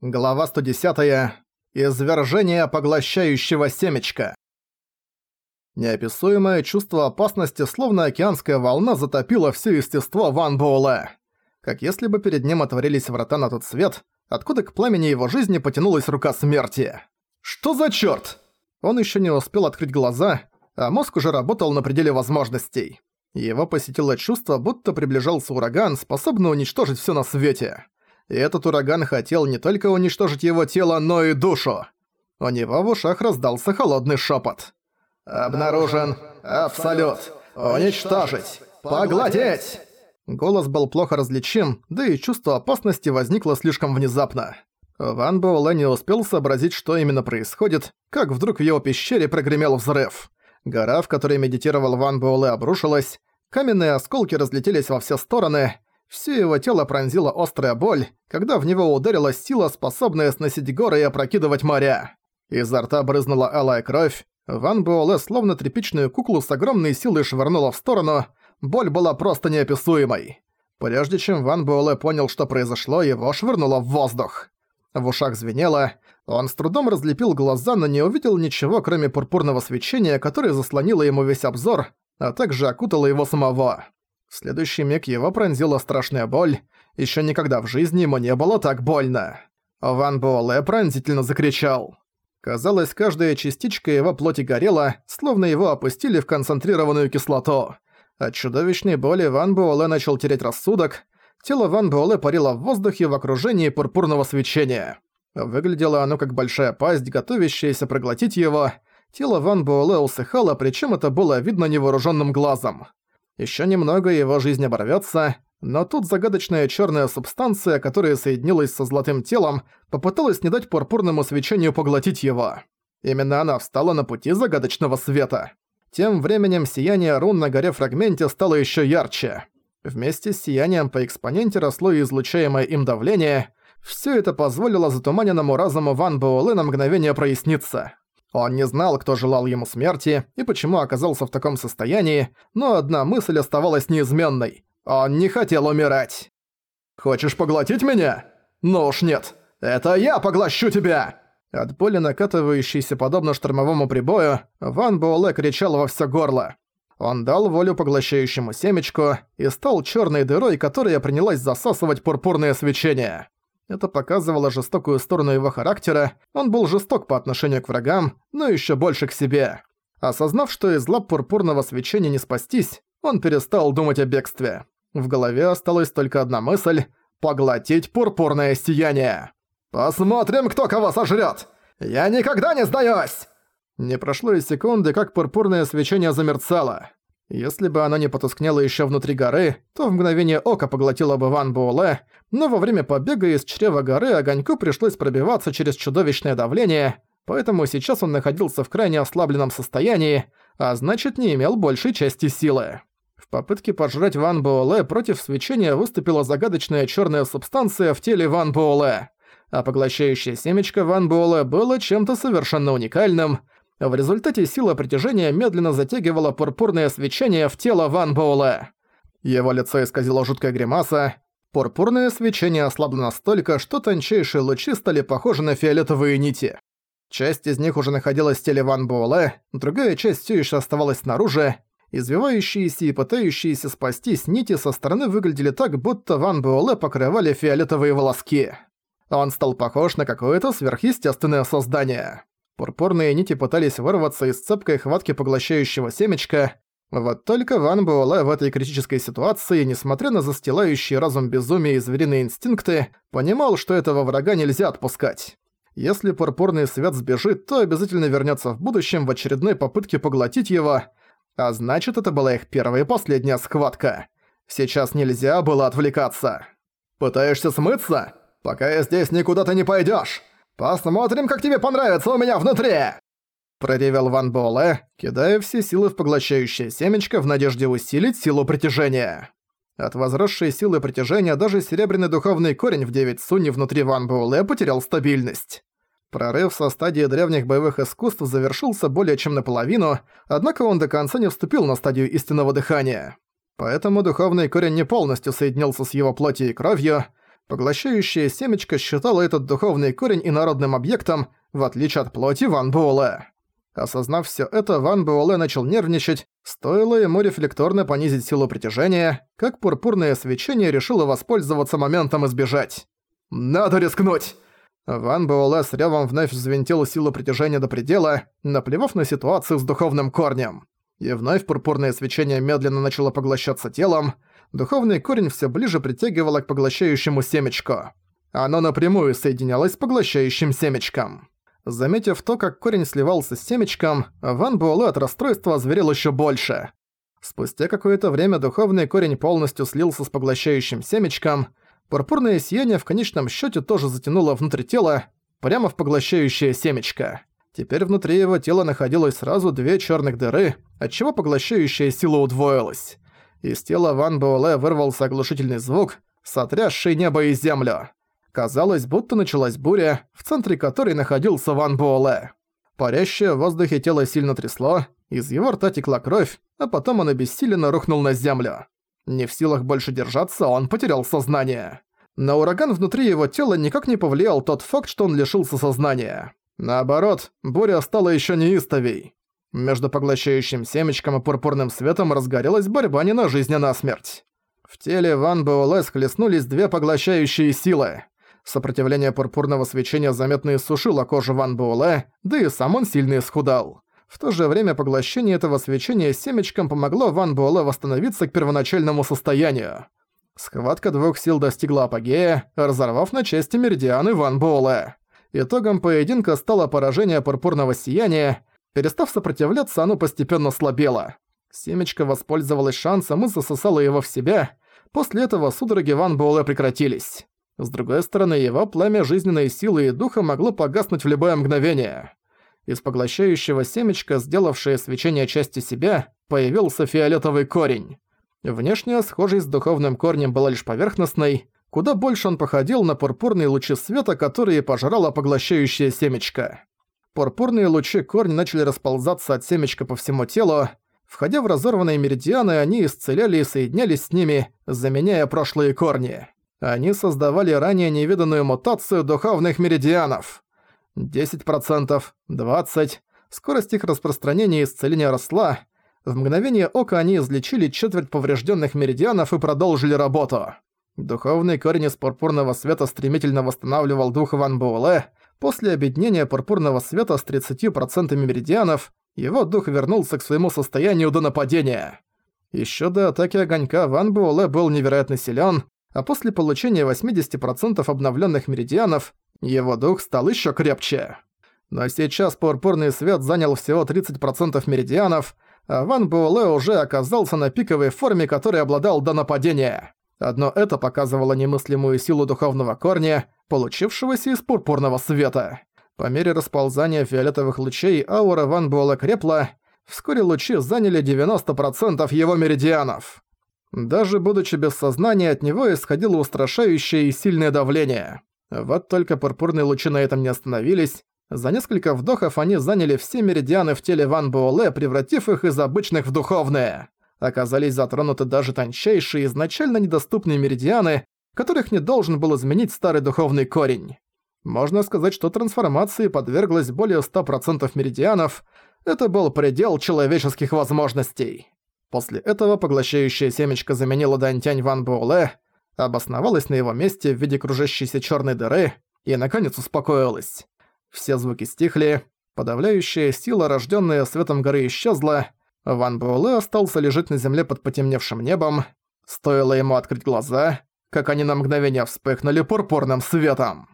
Глава 110. Извержение поглощающего семечка. Неописуемое чувство опасности, словно океанская волна, затопило все естество Ван Боула. Как если бы перед ним отворились врата на тот свет, откуда к пламени его жизни потянулась рука смерти. «Что за черт? Он еще не успел открыть глаза, а мозг уже работал на пределе возможностей. Его посетило чувство, будто приближался ураган, способный уничтожить все на свете и этот ураган хотел не только уничтожить его тело, но и душу. У него в ушах раздался холодный шепот. «Обнаружен Абсолют! Уничтожить! Погладеть!» Голос был плохо различим, да и чувство опасности возникло слишком внезапно. Ван Буэлэ не успел сообразить, что именно происходит, как вдруг в его пещере прогремел взрыв. Гора, в которой медитировал Ван Буэлэ, обрушилась, каменные осколки разлетелись во все стороны, все его тело пронзила острая боль, когда в него ударила сила, способная сносить горы и опрокидывать моря. Изо рта брызнула алая кровь, Ван Буэлэ словно тряпичную куклу с огромной силой швырнула в сторону, боль была просто неописуемой. Прежде чем Ван Буэлэ понял, что произошло, его швырнуло в воздух. В ушах звенело, он с трудом разлепил глаза, но не увидел ничего, кроме пурпурного свечения, которое заслонило ему весь обзор, а также окутало его самого. В следующий миг его пронзила страшная боль. Еще никогда в жизни ему не было так больно. Ван Буэлэ пронзительно закричал. Казалось, каждая частичка его плоти горела, словно его опустили в концентрированную кислоту. От чудовищной боли Ван Буэлэ начал терять рассудок. Тело Ван Буэлэ парило в воздухе в окружении пурпурного свечения. Выглядело оно как большая пасть, готовящаяся проглотить его. Тело Ван Буэлэ усыхало, причем это было видно невооруженным глазом. Ещё немного его жизнь оборвётся, но тут загадочная чёрная субстанция, которая соединилась со золотым телом, попыталась не дать пурпурному свечению поглотить его. Именно она встала на пути загадочного света. Тем временем сияние рун на горе фрагменте стало ещё ярче. Вместе с сиянием по экспоненте росло и излучаемое им давление. Всё это позволило затуманенному разуму Ван Буэлэ на мгновение проясниться. Он не знал, кто желал ему смерти и почему оказался в таком состоянии, но одна мысль оставалась неизменной. Он не хотел умирать. «Хочешь поглотить меня? Ну уж нет. Это я поглощу тебя!» От боли, накатывающейся подобно штормовому прибою, Ван Буэлэ кричал во всё горло. Он дал волю поглощающему семечку и стал чёрной дырой, которая принялась засасывать пурпурное свечение. Это показывало жестокую сторону его характера, он был жесток по отношению к врагам, но еще больше к себе. Осознав, что из лап пурпурного свечения не спастись, он перестал думать о бегстве. В голове осталась только одна мысль — поглотить пурпурное сияние. «Посмотрим, кто кого сожрет! Я никогда не сдаюсь!» Не прошло и секунды, как пурпурное свечение замерцало. Если бы она не потускнела еще внутри горы, то в мгновение ока поглотила бы Ван Буэлэ, но во время побега из чрева горы огоньку пришлось пробиваться через чудовищное давление, поэтому сейчас он находился в крайне ослабленном состоянии, а значит не имел большей части силы. В попытке пожрать Ван Буэлэ против свечения выступила загадочная черная субстанция в теле Ван Буэлэ, а поглощающее семечко Ван Буэлэ было чем-то совершенно уникальным – в результате сила притяжения медленно затягивала пурпурное свечение в тело Ван Боула. Его лицо исказило жуткая гримаса. Пурпурное свечение ослабло настолько, что тончайшие лучи стали похожи на фиолетовые нити. Часть из них уже находилась в теле Ван Буэлэ, другая часть все еще оставалась снаружи. Извивающиеся и пытающиеся спастись нити со стороны выглядели так, будто Ван Буэлэ покрывали фиолетовые волоски. Он стал похож на какое-то сверхъестественное создание. Пурпурные нити пытались вырваться из цепкой хватки поглощающего семечка, вот только Ван Буэлэ в этой критической ситуации, несмотря на застилающий разум безумие и звериные инстинкты, понимал, что этого врага нельзя отпускать. Если пурпурный свет сбежит, то обязательно вернется в будущем в очередной попытке поглотить его, а значит, это была их первая и последняя схватка. Сейчас нельзя было отвлекаться. «Пытаешься смыться? Пока я здесь, никуда ты не пойдешь. «Посмотрим, как тебе понравится у меня внутри!» Проревел Ван Буэлэ, кидая все силы в поглощающее семечко в надежде усилить силу притяжения. От возросшей силы притяжения даже серебряный духовный корень в 9 суни внутри Ван Буэлэ потерял стабильность. Прорыв со стадии древних боевых искусств завершился более чем наполовину, однако он до конца не вступил на стадию истинного дыхания. Поэтому духовный корень не полностью соединился с его плотью и кровью, Поглощающая семечко считала этот духовный корень инородным объектом, в отличие от плоти Ван Буэлэ. Осознав все это, Ван Буэлэ начал нервничать, стоило ему рефлекторно понизить силу притяжения, как пурпурное свечение решило воспользоваться моментом и сбежать. «Надо рискнуть!» Ван Буэлэ с ревом вновь взвинтил силу притяжения до предела, наплевав на ситуацию с духовным корнем. И вновь пурпурное свечение медленно начало поглощаться телом, духовный корень все ближе притягивало к поглощающему семечку. Оно напрямую соединялось с поглощающим семечком. Заметив то, как корень сливался с семечком, Ван Буэлэ от расстройства озверел еще больше. Спустя какое-то время духовный корень полностью слился с поглощающим семечком, пурпурное сияние в конечном счете тоже затянуло внутрь тела, прямо в поглощающее семечко. Теперь внутри его тела находилось сразу две черных дыры, отчего поглощающая сила удвоилась из тела Ван Буэлэ вырвался оглушительный звук, сотрясший небо и землю. Казалось, будто началась буря, в центре которой находился Ван Буэлэ. Парящее в воздухе тело сильно трясло, из его рта текла кровь, а потом он обессиленно рухнул на землю. Не в силах больше держаться, он потерял сознание. На ураган внутри его тела никак не повлиял тот факт, что он лишился сознания. Наоборот, буря стала еще неистовей. Между поглощающим семечком и пурпурным светом разгорелась борьба не на жизнь, а на смерть. В теле Ван Буэлэ схлестнулись две поглощающие силы. Сопротивление пурпурного свечения заметно иссушило кожу Ван Буэлэ, да и сам он сильно исхудал. В то же время поглощение этого свечения семечком помогло Ван Буэлэ восстановиться к первоначальному состоянию. Схватка двух сил достигла апогея, разорвав на части меридианы Ван Буэлэ. Итогом поединка стало поражение пурпурного сияния, Перестав сопротивляться, оно постепенно слабело. Семечко воспользовалось шансом и засосало его в себя. После этого судороги Ван Буэлэ прекратились. С другой стороны, его пламя жизненной силы и духа могло погаснуть в любое мгновение. Из поглощающего семечка, сделавшее свечение части себя, появился фиолетовый корень. Внешне схожий с духовным корнем была лишь поверхностной, куда больше он походил на пурпурные лучи света, которые пожрало поглощающее семечко. Пурпурные лучи корни начали расползаться от семечка по всему телу. Входя в разорванные меридианы, они исцеляли и соединялись с ними, заменяя прошлые корни. Они создавали ранее невиданную мутацию духовных меридианов. 10%, 20%. Скорость их распространения и исцеления росла. В мгновение ока они излечили четверть поврежденных меридианов и продолжили работу. Духовный корень из пурпурного света стремительно восстанавливал дух Ван Буэлэ, После объединения пурпурного света с 30% меридианов, его дух вернулся к своему состоянию до нападения. Еще до атаки огонька Ван Буэлэ был невероятно силен, а после получения 80% обновленных меридианов, его дух стал еще крепче. Но сейчас пурпурный свет занял всего 30% меридианов, а Ван Буэлэ уже оказался на пиковой форме, которой обладал до нападения. Одно это показывало немыслимую силу духовного корня, получившегося из пурпурного света. По мере расползания фиолетовых лучей аура Ван Буэлла крепла, вскоре лучи заняли 90% его меридианов. Даже будучи без сознания, от него исходило устрашающее и сильное давление. Вот только пурпурные лучи на этом не остановились. За несколько вдохов они заняли все меридианы в теле Ван Буоле, превратив их из обычных в духовные оказались затронуты даже тончайшие, изначально недоступные меридианы, которых не должен был изменить старый духовный корень. Можно сказать, что трансформации подверглось более 100% меридианов, это был предел человеческих возможностей. После этого поглощающее семечко заменило Дантянь Ван Буэлэ, обосновалось на его месте в виде кружащейся черной дыры и, наконец, успокоилось. Все звуки стихли, подавляющая сила, рожденная светом горы, исчезла, Ван Буэлэ остался лежать на земле под потемневшим небом. Стоило ему открыть глаза, как они на мгновение вспыхнули пурпурным светом.